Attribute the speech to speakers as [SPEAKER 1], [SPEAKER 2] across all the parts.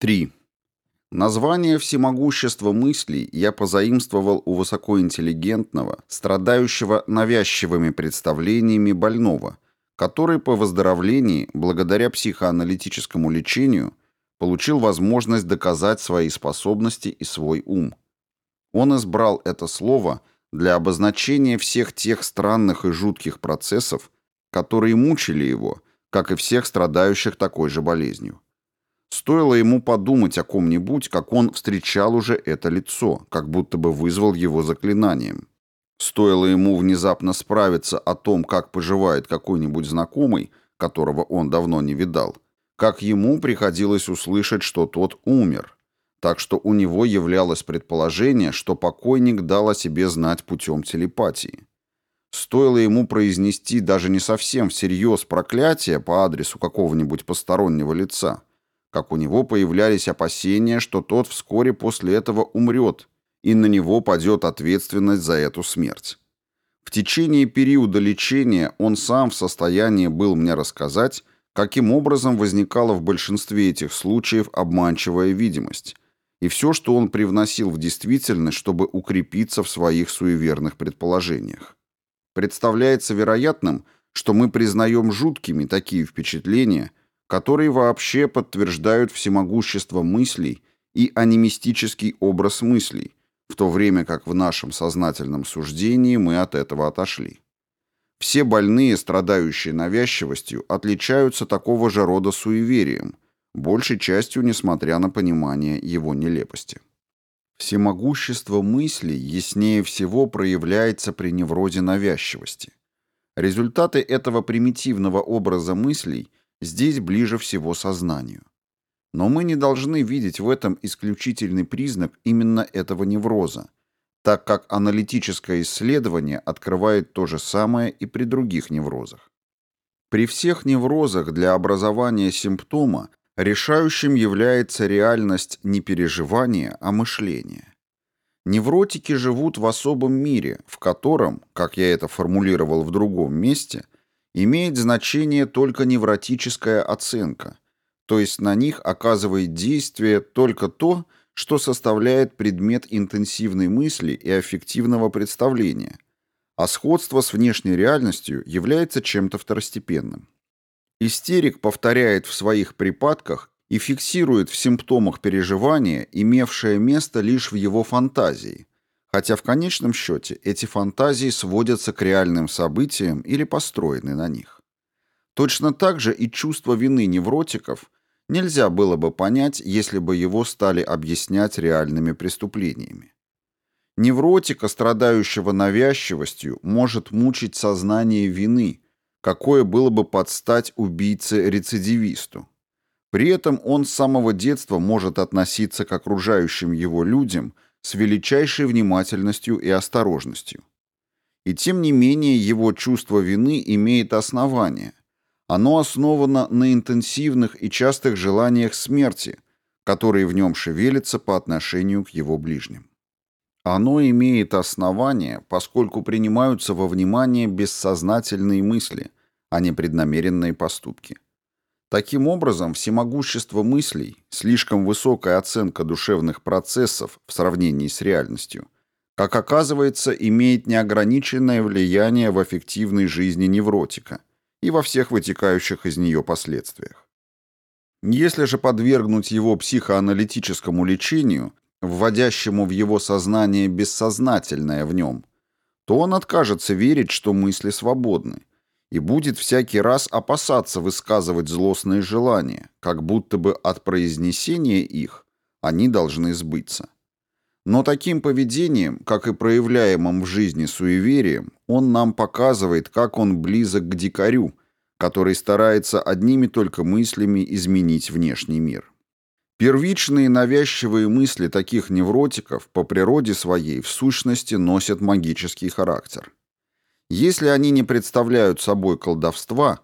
[SPEAKER 1] 3. Название «всемогущество мыслей» я позаимствовал у высокоинтеллигентного, страдающего навязчивыми представлениями больного, который по выздоровлении, благодаря психоаналитическому лечению, получил возможность доказать свои способности и свой ум. Он избрал это слово для обозначения всех тех странных и жутких процессов, которые мучили его, как и всех страдающих такой же болезнью. Стоило ему подумать о ком-нибудь, как он встречал уже это лицо, как будто бы вызвал его заклинанием. Стоило ему внезапно справиться о том, как поживает какой-нибудь знакомый, которого он давно не видал, как ему приходилось услышать, что тот умер. Так что у него являлось предположение, что покойник дал о себе знать путем телепатии. Стоило ему произнести даже не совсем всерьез проклятие по адресу какого-нибудь постороннего лица – как у него появлялись опасения, что тот вскоре после этого умрет, и на него падет ответственность за эту смерть. В течение периода лечения он сам в состоянии был мне рассказать, каким образом возникала в большинстве этих случаев обманчивая видимость, и все, что он привносил в действительность, чтобы укрепиться в своих суеверных предположениях. Представляется вероятным, что мы признаем жуткими такие впечатления – которые вообще подтверждают всемогущество мыслей и анимистический образ мыслей, в то время как в нашем сознательном суждении мы от этого отошли. Все больные, страдающие навязчивостью, отличаются такого же рода суеверием, большей частью несмотря на понимание его нелепости. Всемогущество мыслей яснее всего проявляется при неврозе навязчивости. Результаты этого примитивного образа мыслей здесь ближе всего сознанию. Но мы не должны видеть в этом исключительный признак именно этого невроза, так как аналитическое исследование открывает то же самое и при других неврозах. При всех неврозах для образования симптома решающим является реальность не переживания, а мышления. Невротики живут в особом мире, в котором, как я это формулировал в другом месте – имеет значение только невротическая оценка, то есть на них оказывает действие только то, что составляет предмет интенсивной мысли и аффективного представления, а сходство с внешней реальностью является чем-то второстепенным. Истерик повторяет в своих припадках и фиксирует в симптомах переживания, имевшее место лишь в его фантазии, хотя в конечном счете эти фантазии сводятся к реальным событиям или построены на них. Точно так же и чувство вины невротиков нельзя было бы понять, если бы его стали объяснять реальными преступлениями. Невротика, страдающего навязчивостью, может мучить сознание вины, какое было бы подстать убийце-рецидивисту. При этом он с самого детства может относиться к окружающим его людям – с величайшей внимательностью и осторожностью. И тем не менее его чувство вины имеет основание. Оно основано на интенсивных и частых желаниях смерти, которые в нем шевелятся по отношению к его ближним. Оно имеет основание, поскольку принимаются во внимание бессознательные мысли, а не преднамеренные поступки. Таким образом, всемогущество мыслей, слишком высокая оценка душевных процессов в сравнении с реальностью, как оказывается, имеет неограниченное влияние в эффективной жизни невротика и во всех вытекающих из нее последствиях. Если же подвергнуть его психоаналитическому лечению, вводящему в его сознание бессознательное в нем, то он откажется верить, что мысли свободны, и будет всякий раз опасаться высказывать злостные желания, как будто бы от произнесения их они должны сбыться. Но таким поведением, как и проявляемым в жизни суеверием, он нам показывает, как он близок к дикарю, который старается одними только мыслями изменить внешний мир. Первичные навязчивые мысли таких невротиков по природе своей в сущности носят магический характер. Если они не представляют собой колдовства,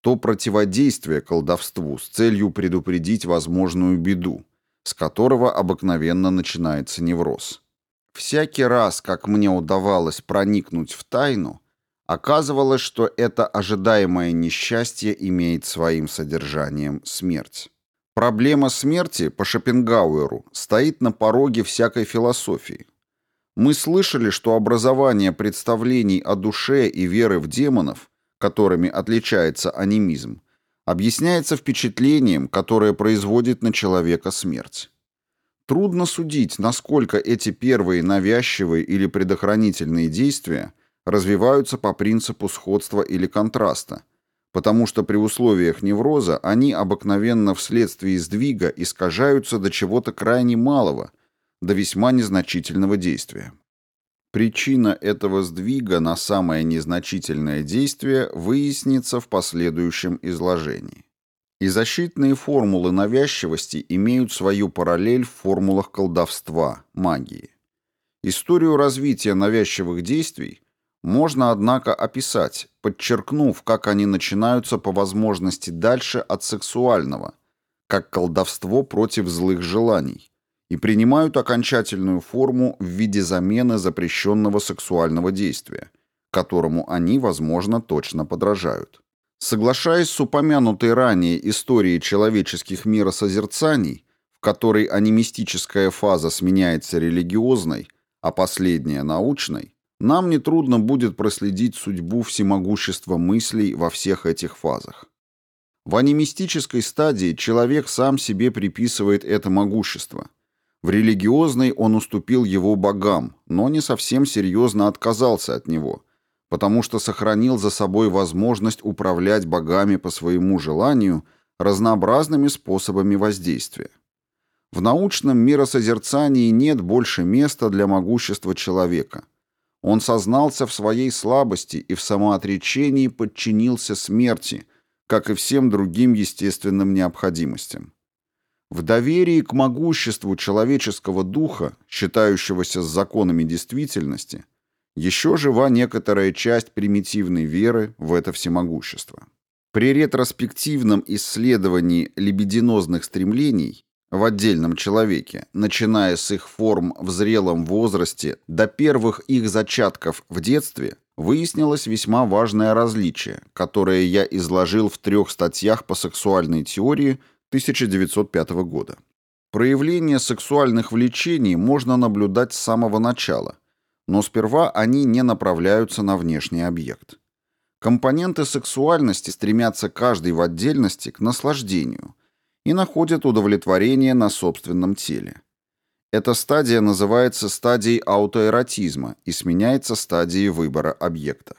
[SPEAKER 1] то противодействие колдовству с целью предупредить возможную беду, с которого обыкновенно начинается невроз. Всякий раз, как мне удавалось проникнуть в тайну, оказывалось, что это ожидаемое несчастье имеет своим содержанием смерть. Проблема смерти по Шопенгауэру стоит на пороге всякой философии. Мы слышали, что образование представлений о душе и веры в демонов, которыми отличается анимизм, объясняется впечатлением, которое производит на человека смерть. Трудно судить, насколько эти первые навязчивые или предохранительные действия развиваются по принципу сходства или контраста, потому что при условиях невроза они обыкновенно вследствие сдвига искажаются до чего-то крайне малого, до весьма незначительного действия. Причина этого сдвига на самое незначительное действие выяснится в последующем изложении. И защитные формулы навязчивости имеют свою параллель в формулах колдовства, магии. Историю развития навязчивых действий можно, однако, описать, подчеркнув, как они начинаются по возможности дальше от сексуального, как колдовство против злых желаний, и принимают окончательную форму в виде замены запрещенного сексуального действия, которому они, возможно, точно подражают. Соглашаясь с упомянутой ранее историей человеческих миросозерцаний, в которой анимистическая фаза сменяется религиозной, а последняя – научной, нам нетрудно будет проследить судьбу всемогущества мыслей во всех этих фазах. В анимистической стадии человек сам себе приписывает это могущество. В религиозной он уступил его богам, но не совсем серьезно отказался от него – потому что сохранил за собой возможность управлять богами по своему желанию разнообразными способами воздействия. В научном миросозерцании нет больше места для могущества человека. Он сознался в своей слабости и в самоотречении подчинился смерти, как и всем другим естественным необходимостям. В доверии к могуществу человеческого духа, считающегося с законами действительности – еще жива некоторая часть примитивной веры в это всемогущество. При ретроспективном исследовании либидинозных стремлений в отдельном человеке, начиная с их форм в зрелом возрасте до первых их зачатков в детстве, выяснилось весьма важное различие, которое я изложил в трех статьях по сексуальной теории 1905 года. Проявление сексуальных влечений можно наблюдать с самого начала – но сперва они не направляются на внешний объект. Компоненты сексуальности стремятся каждый в отдельности к наслаждению и находят удовлетворение на собственном теле. Эта стадия называется стадией аутоэротизма и сменяется стадией выбора объекта.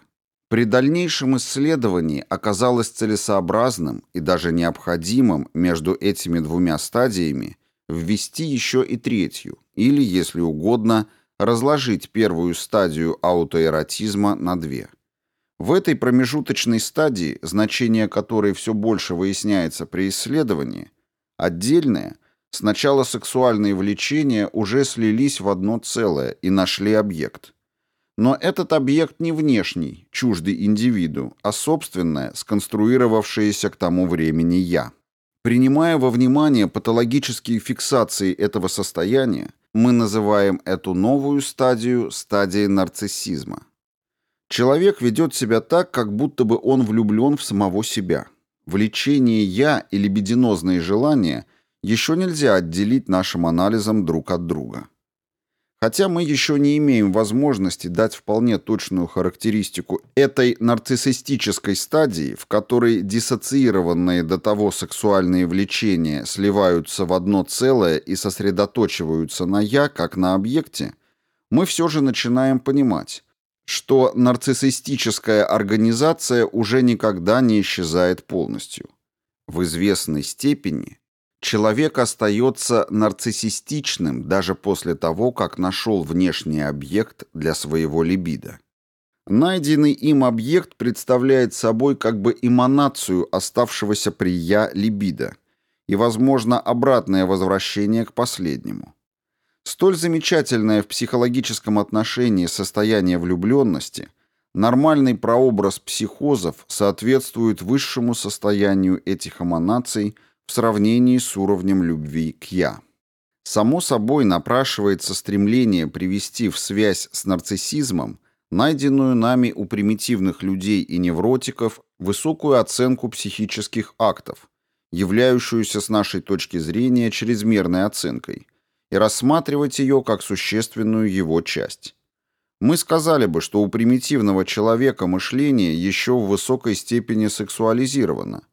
[SPEAKER 1] При дальнейшем исследовании оказалось целесообразным и даже необходимым между этими двумя стадиями ввести еще и третью, или, если угодно, разложить первую стадию аутоэротизма на две. В этой промежуточной стадии, значение которой все больше выясняется при исследовании, отдельные, сначала сексуальные влечения уже слились в одно целое и нашли объект. Но этот объект не внешний, чуждый индивиду, а собственное, сконструировавшееся к тому времени «я». Принимая во внимание патологические фиксации этого состояния, мы называем эту новую стадию стадией нарциссизма. Человек ведет себя так, как будто бы он влюблен в самого себя. Влечение «я» и либидинозные желания еще нельзя отделить нашим анализом друг от друга. Хотя мы еще не имеем возможности дать вполне точную характеристику этой нарциссистической стадии, в которой диссоциированные до того сексуальные влечения сливаются в одно целое и сосредоточиваются на «я» как на объекте, мы все же начинаем понимать, что нарциссистическая организация уже никогда не исчезает полностью. В известной степени Человек остается нарциссистичным даже после того, как нашел внешний объект для своего либидо. Найденный им объект представляет собой как бы эманацию оставшегося при «я» либидо и, возможно, обратное возвращение к последнему. Столь замечательное в психологическом отношении состояние влюбленности, нормальный прообраз психозов соответствует высшему состоянию этих эманаций – в сравнении с уровнем любви к «я». Само собой напрашивается стремление привести в связь с нарциссизмом найденную нами у примитивных людей и невротиков высокую оценку психических актов являющуюся с нашей точки зрения чрезмерной оценкой, и рассматривать ее как существенную его часть. Мы сказали бы, что у примитивного человека мышление еще в высокой степени сексуализировано.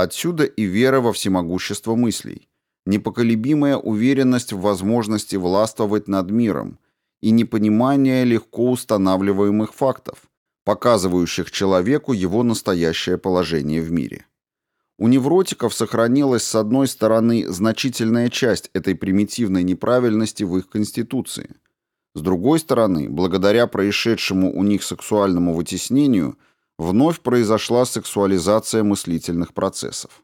[SPEAKER 1] Отсюда и вера во всемогущество мыслей, непоколебимая уверенность в возможности властвовать над миром и непонимание легко устанавливаемых фактов, показывающих человеку его настоящее положение в мире. У невротиков сохранилась с одной стороны значительная часть этой примитивной неправильности в их конституции. С другой стороны, благодаря происшедшему у них сексуальному вытеснению, вновь произошла сексуализация мыслительных процессов.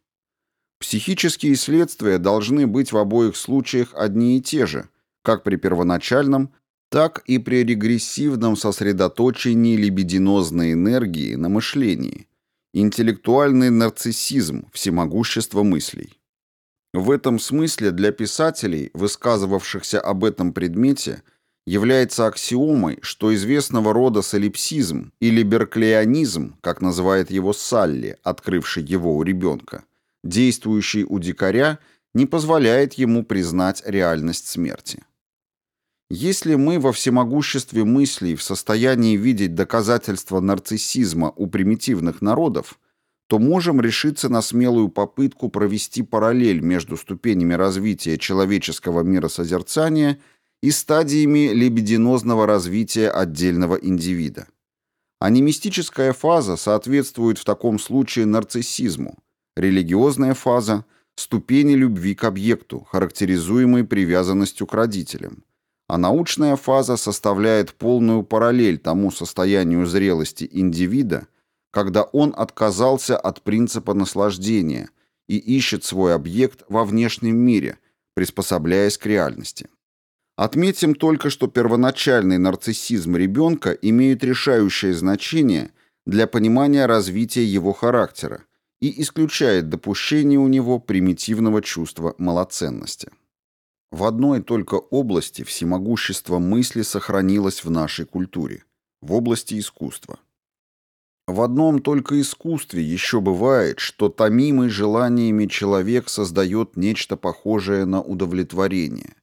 [SPEAKER 1] Психические следствия должны быть в обоих случаях одни и те же, как при первоначальном, так и при регрессивном сосредоточении либидинозной энергии на мышлении – Интеллектуальный нарциссизм, всемогущество мыслей. В этом смысле для писателей, высказывавшихся об этом предмете, является аксиомой, что известного рода солипсизм или берклеянизм, как называет его Салли, открывший его у ребенка, действующий у дикаря, не позволяет ему признать реальность смерти. Если мы во всемогуществе мыслей в состоянии видеть доказательства нарциссизма у примитивных народов, то можем решиться на смелую попытку провести параллель между ступенями развития человеческого миросозерцания и стадиями лебединозного развития отдельного индивида. Анимистическая фаза соответствует в таком случае нарциссизму, религиозная фаза – ступени любви к объекту, характеризуемой привязанностью к родителям – а научная фаза составляет полную параллель тому состоянию зрелости индивида, когда он отказался от принципа наслаждения и ищет свой объект во внешнем мире, приспособляясь к реальности. Отметим только, что первоначальный нарциссизм ребенка имеет решающее значение для понимания развития его характера и исключает допущение у него примитивного чувства малоценности. В одной только области всемогущество мысли сохранилось в нашей культуре – в области искусства. В одном только искусстве еще бывает, что томимый желаниями человек создает нечто похожее на удовлетворение,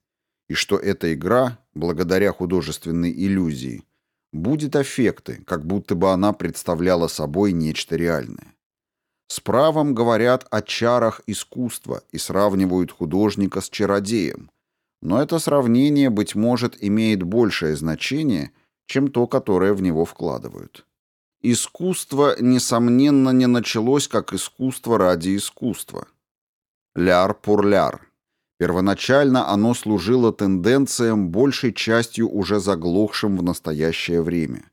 [SPEAKER 1] и что эта игра, благодаря художественной иллюзии, будет аффекты, как будто бы она представляла собой нечто реальное. С правом говорят о чарах искусства и сравнивают художника с чародеем, но это сравнение, быть может, имеет большее значение, чем то, которое в него вкладывают. Искусство, несомненно, не началось как искусство ради искусства. Ляр пур ляр. Первоначально оно служило тенденциям, большей частью уже заглохшим в настоящее время.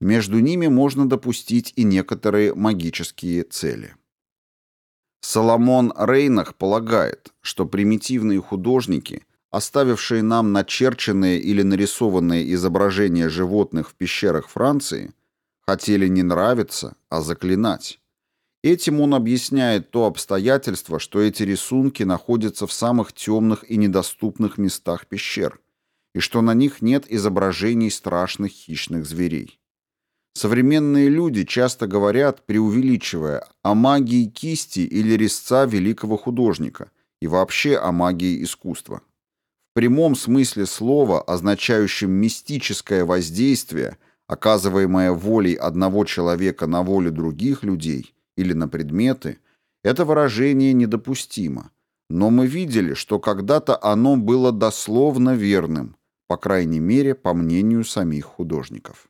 [SPEAKER 1] Между ними можно допустить и некоторые магические цели. Соломон Рейнах полагает, что примитивные художники оставившие нам начерченные или нарисованные изображения животных в пещерах Франции, хотели не нравиться, а заклинать. Этим он объясняет то обстоятельство, что эти рисунки находятся в самых темных и недоступных местах пещер, и что на них нет изображений страшных хищных зверей. Современные люди часто говорят, преувеличивая, о магии кисти или резца великого художника и вообще о магии искусства прямом смысле слова, означающем мистическое воздействие, оказываемое волей одного человека на волю других людей или на предметы, это выражение недопустимо. Но мы видели, что когда-то оно было дословно верным, по крайней мере, по мнению самих художников.